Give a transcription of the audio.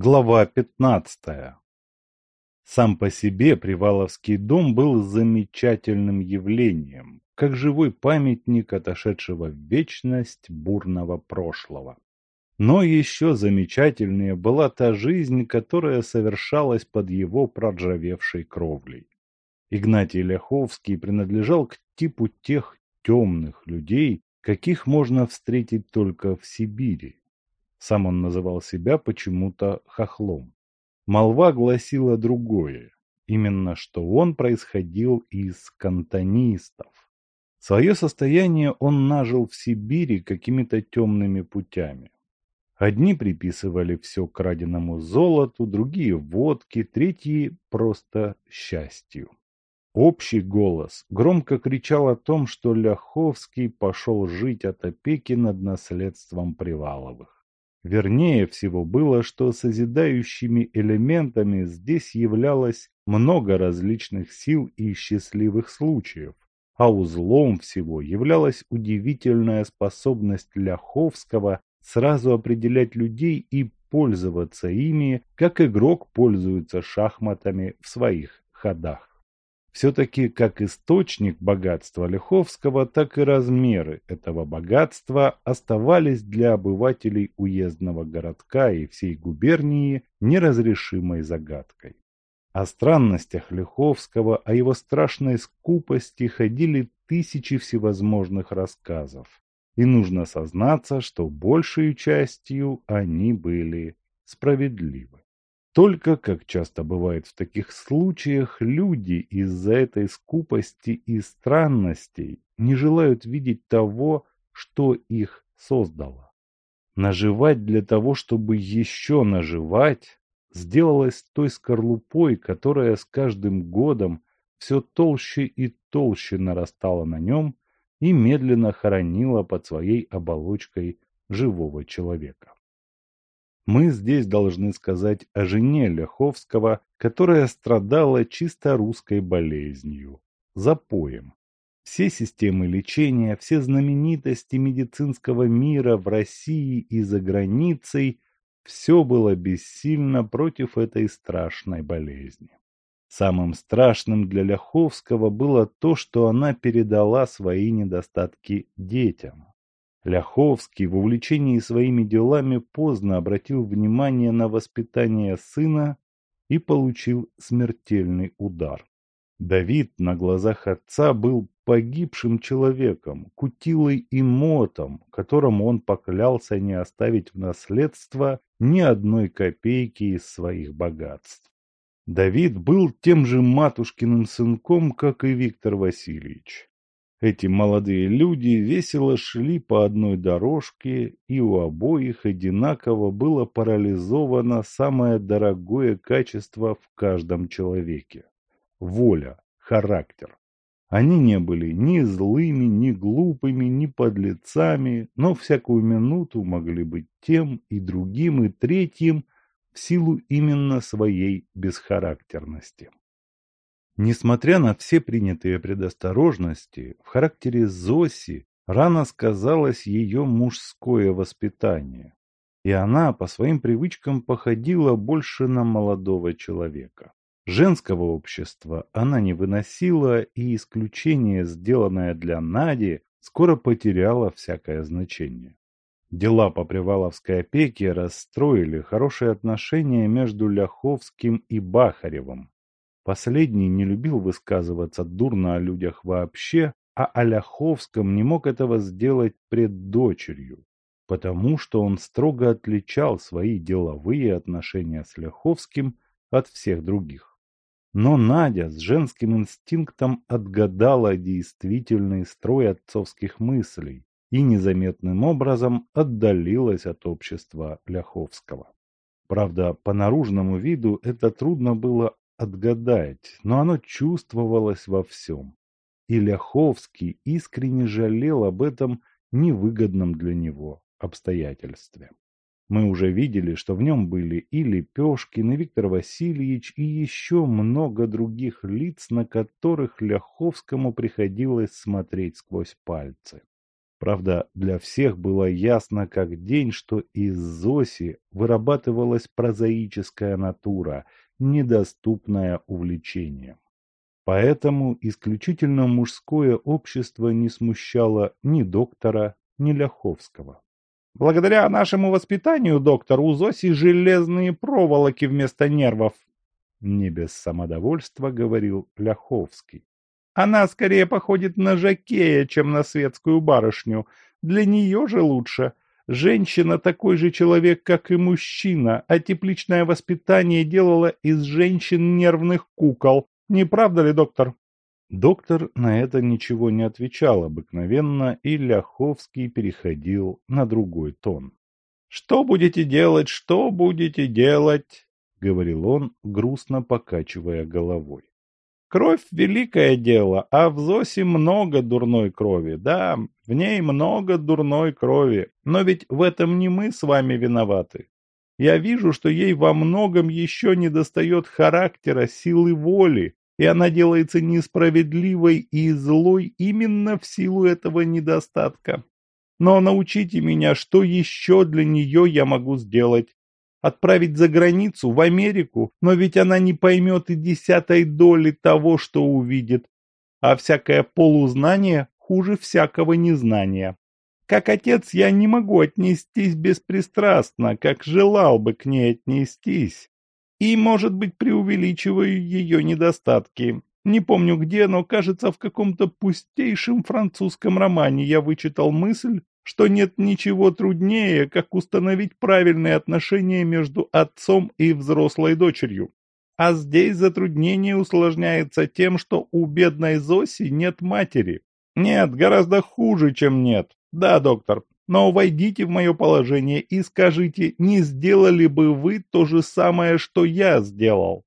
Глава пятнадцатая Сам по себе Приваловский дом был замечательным явлением, как живой памятник отошедшего в вечность бурного прошлого. Но еще замечательнее была та жизнь, которая совершалась под его проржавевшей кровлей. Игнатий Ляховский принадлежал к типу тех темных людей, каких можно встретить только в Сибири. Сам он называл себя почему-то хохлом. Молва гласила другое, именно что он происходил из кантонистов. Свое состояние он нажил в Сибири какими-то темными путями. Одни приписывали все краденому золоту, другие – водке, третьи – просто счастью. Общий голос громко кричал о том, что Ляховский пошел жить от опеки над наследством Приваловых. Вернее всего было, что созидающими элементами здесь являлось много различных сил и счастливых случаев, а узлом всего являлась удивительная способность Ляховского сразу определять людей и пользоваться ими, как игрок пользуется шахматами в своих ходах. Все-таки как источник богатства Лиховского, так и размеры этого богатства оставались для обывателей уездного городка и всей губернии неразрешимой загадкой. О странностях Лиховского, о его страшной скупости ходили тысячи всевозможных рассказов. И нужно сознаться, что большей частью они были справедливы. Только, как часто бывает в таких случаях, люди из-за этой скупости и странностей не желают видеть того, что их создало. Наживать для того, чтобы еще наживать, сделалось той скорлупой, которая с каждым годом все толще и толще нарастала на нем и медленно хоронила под своей оболочкой живого человека. Мы здесь должны сказать о жене Ляховского, которая страдала чисто русской болезнью – запоем. Все системы лечения, все знаменитости медицинского мира в России и за границей – все было бессильно против этой страшной болезни. Самым страшным для Ляховского было то, что она передала свои недостатки детям. Ляховский в увлечении своими делами поздно обратил внимание на воспитание сына и получил смертельный удар. Давид на глазах отца был погибшим человеком, кутилой и мотом, которому он поклялся не оставить в наследство ни одной копейки из своих богатств. Давид был тем же матушкиным сынком, как и Виктор Васильевич. Эти молодые люди весело шли по одной дорожке, и у обоих одинаково было парализовано самое дорогое качество в каждом человеке – воля, характер. Они не были ни злыми, ни глупыми, ни подлецами, но всякую минуту могли быть тем и другим и третьим в силу именно своей бесхарактерности. Несмотря на все принятые предосторожности, в характере Зоси рано сказалось ее мужское воспитание, и она по своим привычкам походила больше на молодого человека. Женского общества она не выносила, и исключение, сделанное для Нади, скоро потеряло всякое значение. Дела по Приваловской опеке расстроили хорошие отношения между Ляховским и Бахаревым, Последний не любил высказываться дурно о людях вообще, а о Ляховском не мог этого сделать пред дочерью, потому что он строго отличал свои деловые отношения с Ляховским от всех других. Но Надя с женским инстинктом отгадала действительный строй отцовских мыслей и незаметным образом отдалилась от общества Ляховского. Правда, по наружному виду это трудно было отгадать, но оно чувствовалось во всем. И Ляховский искренне жалел об этом невыгодном для него обстоятельстве. Мы уже видели, что в нем были и Лепешкин, и Виктор Васильевич, и еще много других лиц, на которых Ляховскому приходилось смотреть сквозь пальцы. Правда, для всех было ясно как день, что из Зоси вырабатывалась прозаическая натура, недоступная увлечениям. Поэтому исключительно мужское общество не смущало ни доктора, ни Ляховского. «Благодаря нашему воспитанию, доктор, у Зоси железные проволоки вместо нервов», не без самодовольства говорил Ляховский. Она скорее походит на жакея, чем на светскую барышню. Для нее же лучше. Женщина такой же человек, как и мужчина, а тепличное воспитание делало из женщин нервных кукол. Не правда ли, доктор? Доктор на это ничего не отвечал обыкновенно, и Ляховский переходил на другой тон. «Что будете делать, что будете делать?» — говорил он, грустно покачивая головой. Кровь – великое дело, а в Зосе много дурной крови. Да, в ней много дурной крови, но ведь в этом не мы с вами виноваты. Я вижу, что ей во многом еще не достает характера, силы воли, и она делается несправедливой и злой именно в силу этого недостатка. Но научите меня, что еще для нее я могу сделать отправить за границу, в Америку, но ведь она не поймет и десятой доли того, что увидит. А всякое полузнание хуже всякого незнания. Как отец я не могу отнестись беспристрастно, как желал бы к ней отнестись. И, может быть, преувеличиваю ее недостатки. Не помню где, но, кажется, в каком-то пустейшем французском романе я вычитал мысль, что нет ничего труднее, как установить правильные отношения между отцом и взрослой дочерью. А здесь затруднение усложняется тем, что у бедной Зоси нет матери. Нет, гораздо хуже, чем нет. Да, доктор, но войдите в мое положение и скажите, не сделали бы вы то же самое, что я сделал?